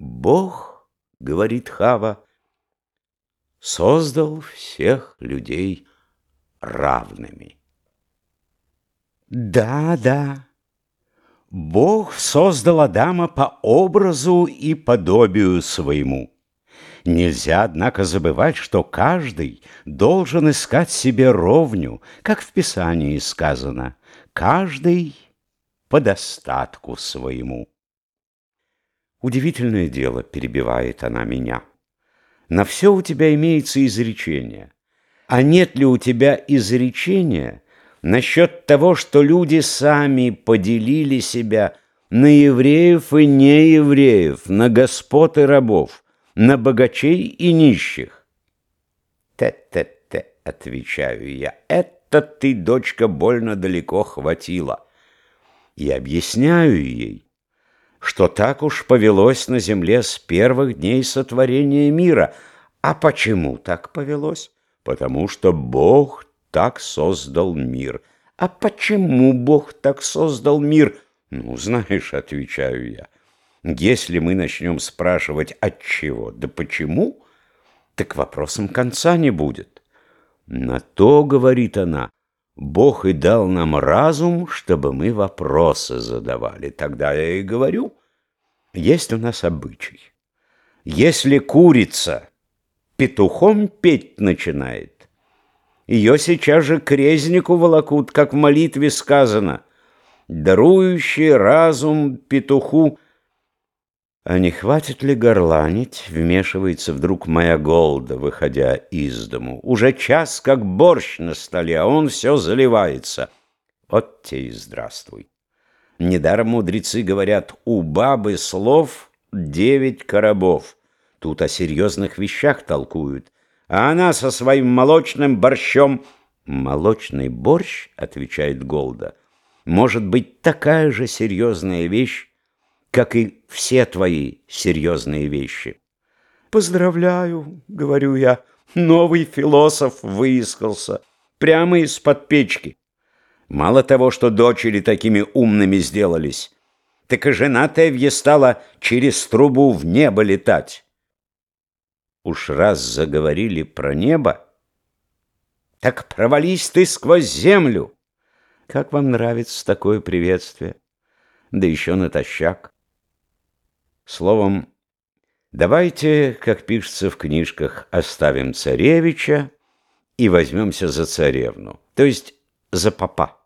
Бог, говорит Хава, создал всех людей равными. Да, да. Бог создал Адама по образу и подобию своему. Нельзя, однако, забывать, что каждый должен искать себе ровню, как в Писании сказано, каждый по достатку своему. Удивительное дело, перебивает она меня. На все у тебя имеется изречение. А нет ли у тебя изречения насчет того, что люди сами поделили себя на евреев и неевреев, на господ и рабов, на богачей и нищих? Те-те-те, отвечаю я, это ты, дочка, больно далеко хватила. И объясняю ей, что так уж повелось на земле с первых дней сотворения мира. А почему так повелось? Потому что Бог так создал мир. А почему Бог так создал мир? Ну, знаешь, отвечаю я, если мы начнем спрашивать от чего, да почему, так вопросом конца не будет. На то, говорит она, Бог и дал нам разум, чтобы мы вопросы задавали. Тогда я и говорю, есть у нас обычай. Если курица петухом петь начинает, ее сейчас же к резнику волокут, как в молитве сказано, дарующий разум петуху. А не хватит ли горланить, вмешивается вдруг моя голда, выходя из дому. Уже час, как борщ на столе, а он все заливается. Вот те и здравствуй. Недаром мудрецы говорят, у бабы слов девять коробов. Тут о серьезных вещах толкуют. А она со своим молочным борщом... Молочный борщ, отвечает Голда, может быть такая же серьезная вещь, как и все твои серьезные вещи. «Поздравляю», — говорю я, — «новый философ выискался, прямо из-под печки». Мало того, что дочери такими умными сделались, так и жена Тевье стала через трубу в небо летать. Уж раз заговорили про небо, так провались ты сквозь землю. Как вам нравится такое приветствие? Да еще натощак. Словом, давайте, как пишется в книжках, оставим царевича и возьмемся за царевну, то есть за папа.